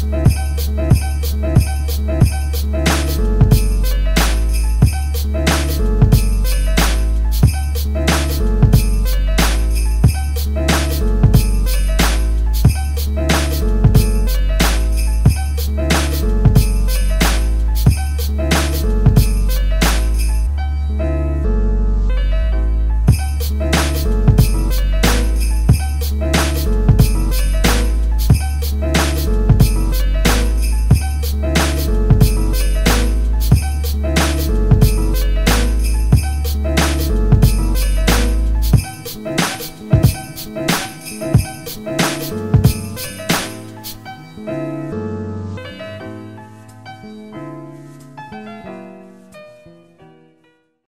Mm-hmm. Bye.